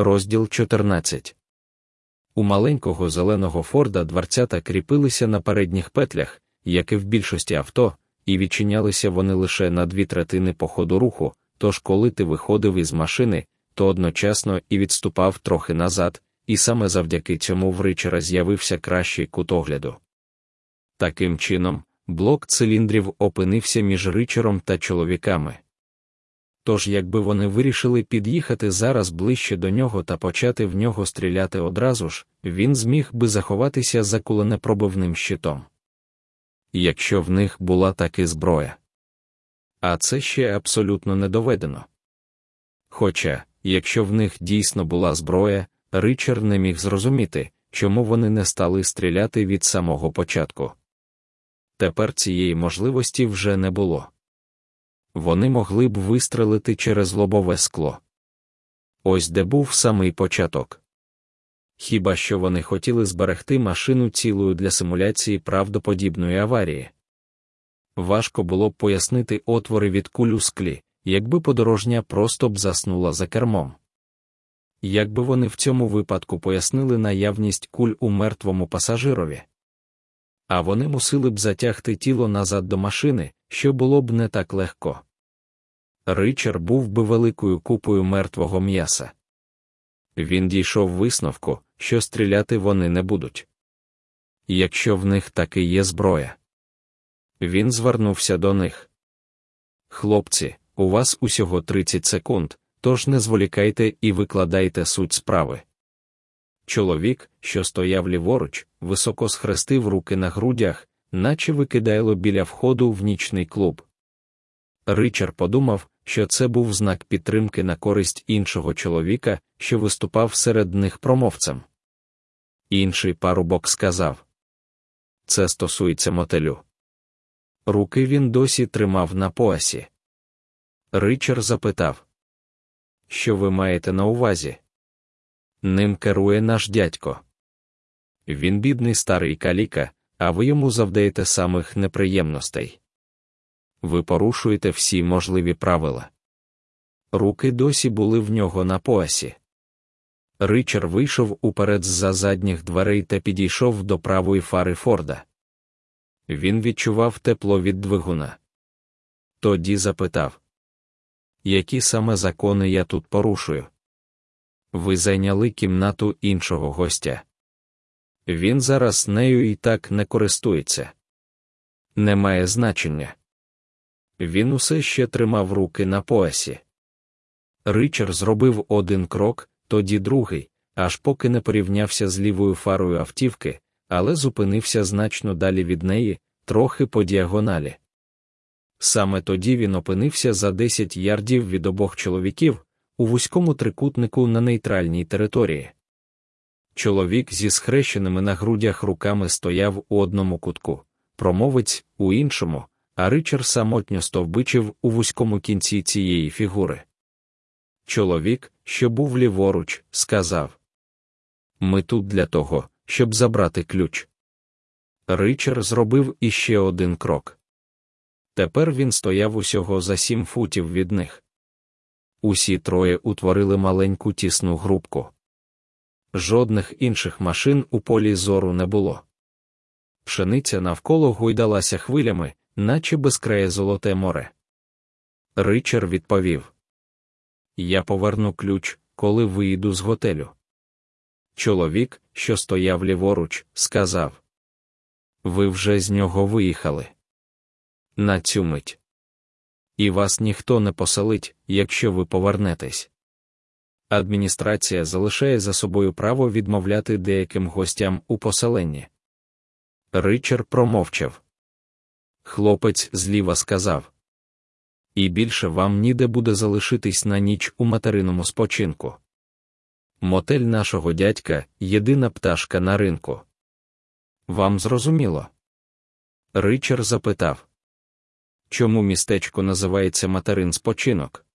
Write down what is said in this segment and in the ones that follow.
Розділ 14 У маленького зеленого Форда дверцята кріпилися на передніх петлях, як і в більшості авто, і відчинялися вони лише на дві третини по ходу руху, тож коли ти виходив із машини, то одночасно і відступав трохи назад, і саме завдяки цьому в Ричера з'явився кращий кут огляду. Таким чином, блок циліндрів опинився між Ричером та чоловіками. Тож, якби вони вирішили під'їхати зараз ближче до нього та почати в нього стріляти одразу ж, він зміг би заховатися за куленепробивним щитом. Якщо в них була таки зброя. А це ще абсолютно не доведено. Хоча, якщо в них дійсно була зброя, Ричард не міг зрозуміти, чому вони не стали стріляти від самого початку. Тепер цієї можливості вже не було. Вони могли б вистрелити через лобове скло. Ось де був самий початок. Хіба що вони хотіли зберегти машину цілою для симуляції правдоподібної аварії. Важко було б пояснити отвори від куль у склі, якби подорожня просто б заснула за кермом. Якби вони в цьому випадку пояснили наявність куль у мертвому пасажирові, а вони мусили б затягти тіло назад до машини, що було б не так легко. Ричард був би великою купою мертвого м'яса. Він дійшов висновку, що стріляти вони не будуть. Якщо в них таки є зброя. Він звернувся до них. Хлопці, у вас усього 30 секунд, тож не зволікайте і викладайте суть справи. Чоловік, що стояв ліворуч, високо схрестив руки на грудях, наче викидайло біля входу в нічний клуб. Ричард подумав, що це був знак підтримки на користь іншого чоловіка, що виступав серед них промовцем. Інший парубок сказав Це стосується мотелю. Руки він досі тримав на поясі. Ричард запитав, Що ви маєте на увазі? Ним керує наш дядько. Він бідний старий каліка, а ви йому завдаєте самих неприємностей. Ви порушуєте всі можливі правила. Руки досі були в нього на поясі. Ричард вийшов уперед з-за задніх дверей та підійшов до правої фари Форда. Він відчував тепло від двигуна. Тоді запитав, які саме закони я тут порушую? Ви зайняли кімнату іншого гостя. Він зараз нею і так не користується. Немає значення. Він усе ще тримав руки на поясі. Ричард зробив один крок, тоді другий, аж поки не порівнявся з лівою фарою автівки, але зупинився значно далі від неї, трохи по діагоналі. Саме тоді він опинився за 10 ярдів від обох чоловіків у вузькому трикутнику на нейтральній території. Чоловік зі схрещеними на грудях руками стояв у одному кутку, промовець у іншому, а Ричард самотньо стовбичив у вузькому кінці цієї фігури. Чоловік, що був ліворуч, сказав Ми тут для того, щоб забрати ключ. Ричард зробив іще один крок. Тепер він стояв усього за сім футів від них. Усі троє утворили маленьку тісну групку. Жодних інших машин у полі зору не було. Пшениця навколо гойдалася хвилями, наче безкрає золоте море. Ричар відповів: Я поверну ключ, коли виїду з готелю. Чоловік, що стояв ліворуч, сказав: Ви вже з нього виїхали. На цю мить. І вас ніхто не поселить, якщо ви повернетесь. Адміністрація залишає за собою право відмовляти деяким гостям у поселенні. Ричард промовчав. Хлопець зліва сказав. І більше вам ніде буде залишитись на ніч у материному спочинку. Мотель нашого дядька єдина пташка на ринку. Вам зрозуміло? Ричард запитав. Чому містечко називається материн спочинок?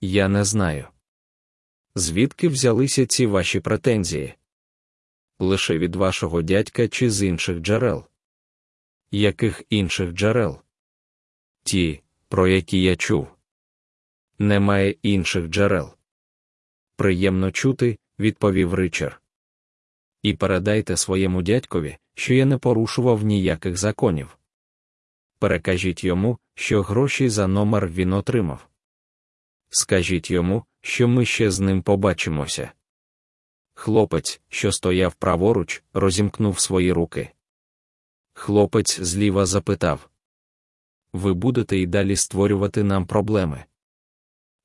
Я не знаю. Звідки взялися ці ваші претензії? Лише від вашого дядька чи з інших джерел? Яких інших джерел? Ті, про які я чув. Немає інших джерел. приємно чути, відповів Ричар. І передайте своєму дядькові, що я не порушував ніяких законів. Перекажіть йому, що гроші за номер він отримав. Скажіть йому, що ми ще з ним побачимося. Хлопець, що стояв праворуч, розімкнув свої руки. Хлопець зліва запитав: Ви будете й далі створювати нам проблеми?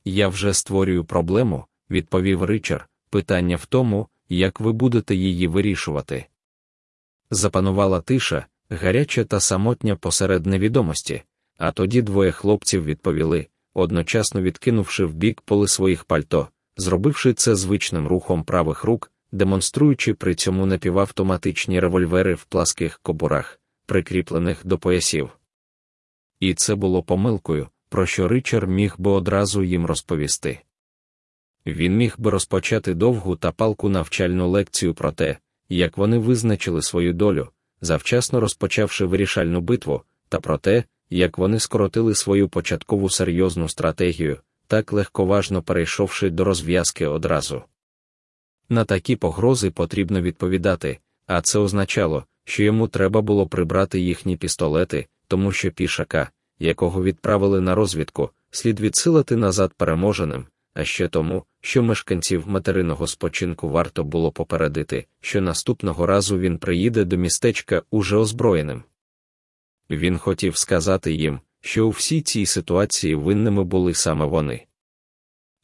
Я вже створюю проблему, відповів Ричар. Питання в тому, як ви будете її вирішувати. Запанувала тиша, гаряча та самотня посеред невідомості, а тоді двоє хлопців відповіли, одночасно відкинувши в бік поли своїх пальто, зробивши це звичним рухом правих рук, демонструючи при цьому напівавтоматичні револьвери в пласких кобурах, прикріплених до поясів. І це було помилкою, про що Ричар міг би одразу їм розповісти. Він міг би розпочати довгу та палку навчальну лекцію про те, як вони визначили свою долю, завчасно розпочавши вирішальну битву, та про те, як вони скоротили свою початкову серйозну стратегію, так легковажно перейшовши до розв'язки одразу. На такі погрози потрібно відповідати, а це означало, що йому треба було прибрати їхні пістолети, тому що пішака, якого відправили на розвідку, слід відсилати назад переможеним, а ще тому, що мешканців материного спочинку варто було попередити, що наступного разу він приїде до містечка уже озброєним. Він хотів сказати їм, що у всій цій ситуації винними були саме вони.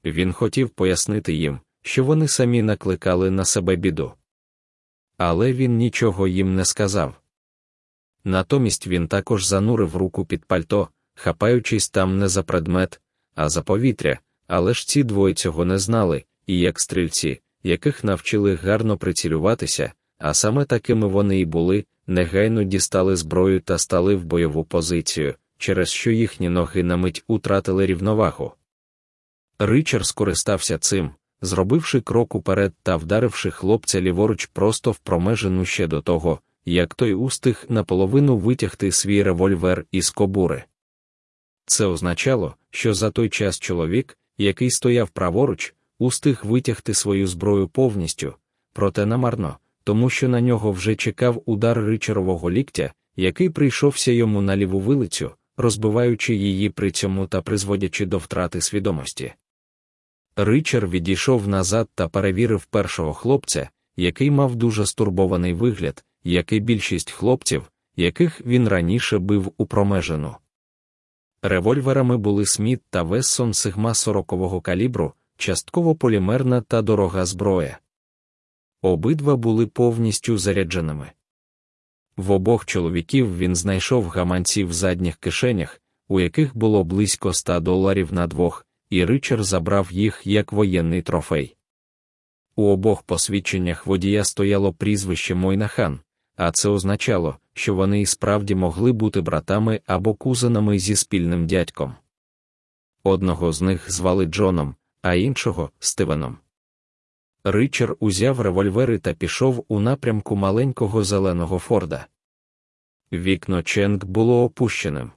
Він хотів пояснити їм, що вони самі накликали на себе біду. Але він нічого їм не сказав. Натомість він також занурив руку під пальто, хапаючись там не за предмет, а за повітря, але ж ці двоє цього не знали, і як стрільці, яких навчили гарно прицілюватися, а саме такими вони і були, негайно дістали зброю та стали в бойову позицію, через що їхні ноги на мить утратили рівновагу. Ричард скористався цим, зробивши крок уперед та вдаривши хлопця ліворуч просто в промежину ще до того, як той устиг наполовину витягти свій револьвер із кобури. Це означало, що за той час чоловік, який стояв праворуч, устиг витягти свою зброю повністю, проте намарно, тому що на нього вже чекав удар ричарового ліктя, який прийшовся йому на ліву вилицю, розбиваючи її при цьому та призводячи до втрати свідомості. Річер відійшов назад та перевірив першого хлопця, який мав дуже стурбований вигляд, як і більшість хлопців, яких він раніше бив у промежину. Револьверами були Сміт та Вессон Сигма 40-го калібру, частково полімерна та дорога зброя. Обидва були повністю зарядженими. В обох чоловіків він знайшов гаманці в задніх кишенях, у яких було близько ста доларів на двох, і Ричард забрав їх як воєнний трофей. У обох посвідченнях водія стояло прізвище Мойнахан, а це означало, що вони і справді могли бути братами або кузенами зі спільним дядьком. Одного з них звали Джоном, а іншого Стивеном. Ричард узяв револьвери та пішов у напрямку маленького зеленого Форда. Вікно Ченк було опущеним.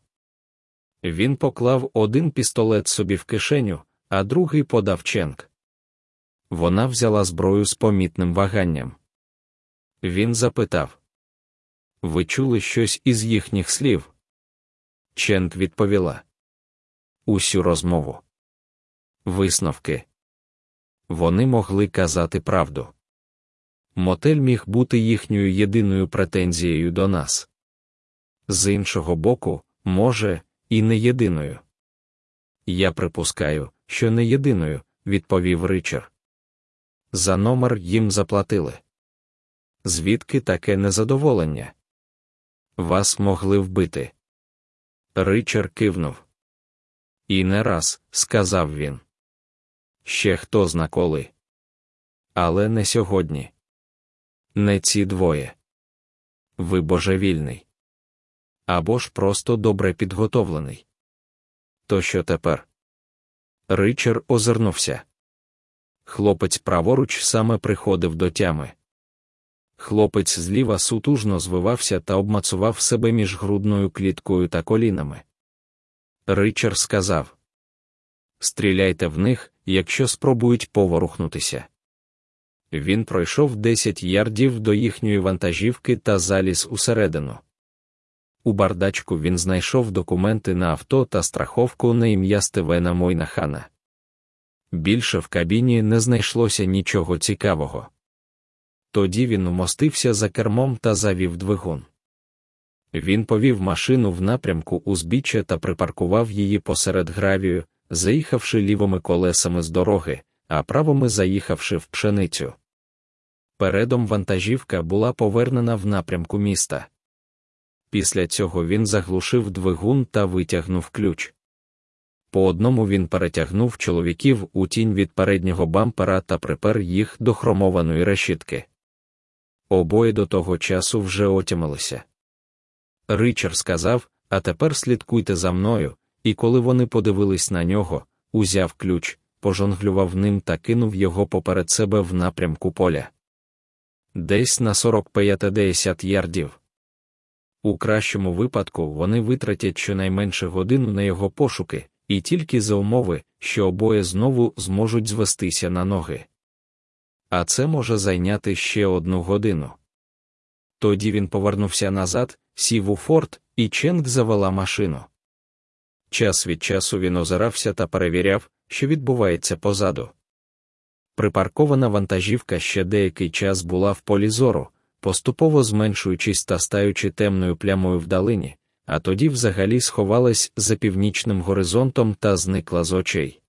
Він поклав один пістолет собі в кишеню, а другий подав Ченк. Вона взяла зброю з помітним ваганням. Він запитав Ви чули щось із їхніх слів? Ченк відповіла Усю розмову. Висновки. Вони могли казати правду. Мотель міг бути їхньою єдиною претензією до нас. З іншого боку, може, і не єдиною. Я припускаю, що не єдиною, відповів Ричард. За номер їм заплатили. Звідки таке незадоволення? Вас могли вбити. Ричард кивнув. І не раз, сказав він. Ще хто зна коли. Але не сьогодні. Не ці двоє. Ви божевільний. Або ж просто добре підготовлений. То що тепер? Ричард озирнувся. Хлопець праворуч саме приходив до тями. Хлопець зліва сутужно звивався та обмацував себе між грудною кліткою та колінами. Ричард сказав: Стріляйте в них, якщо спробують поворухнутися. Він пройшов 10 ярдів до їхньої вантажівки та заліз усередину. У бардачку він знайшов документи на авто та страховку на ім'я Стевена Мойнахана. Більше в кабіні не знайшлося нічого цікавого. Тоді він умостився за кермом та завів двигун. Він повів машину в напрямку узбіччя та припаркував її посеред гравію, заїхавши лівими колесами з дороги, а правими заїхавши в пшеницю. Передом вантажівка була повернена в напрямку міста. Після цього він заглушив двигун та витягнув ключ. По одному він перетягнув чоловіків у тінь від переднього бампера та припер їх до хромованої решітки. Обоє до того часу вже отямилися. Ричард сказав, а тепер слідкуйте за мною, і коли вони подивились на нього, узяв ключ, пожонглював ним та кинув його поперед себе в напрямку поля. Десь на 45-10 ярдів. У кращому випадку вони витратять щонайменше годину на його пошуки, і тільки за умови, що обоє знову зможуть звестися на ноги. А це може зайняти ще одну годину. Тоді він повернувся назад, сів у форт, і Ченк завела машину. Час від часу він озирався та перевіряв, що відбувається позаду. Припаркована вантажівка ще деякий час була в полі зору, поступово зменшуючись та стаючи темною плямою вдалині, а тоді взагалі сховалась за північним горизонтом та зникла з очей.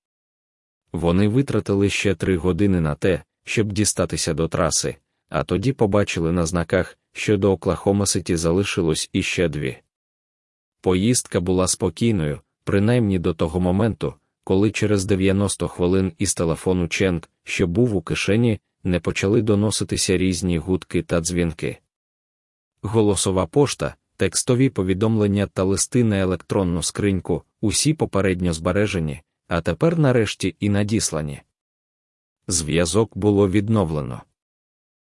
Вони витратили ще три години на те, щоб дістатися до траси, а тоді побачили на знаках, що до Оклахома Ситі залишилось іще дві. Поїздка була спокійною, принаймні до того моменту, коли через 90 хвилин із телефону Ченк, що був у кишені, не почали доноситися різні гудки та дзвінки. Голосова пошта, текстові повідомлення та листи на електронну скриньку, усі попередньо збережені, а тепер нарешті і надіслані. Зв'язок було відновлено.